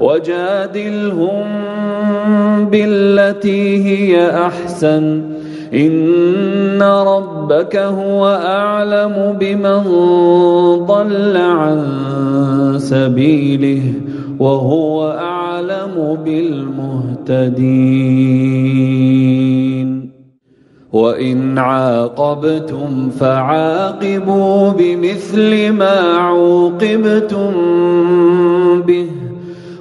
وجادلهم بالتي هي أحسن. إن ربك هو أعلم بمن ضل عن سبيله وهو أعلم بالمهتدين. وإن عاقبتم فعاقبوا بمثل ما عوقبتم به.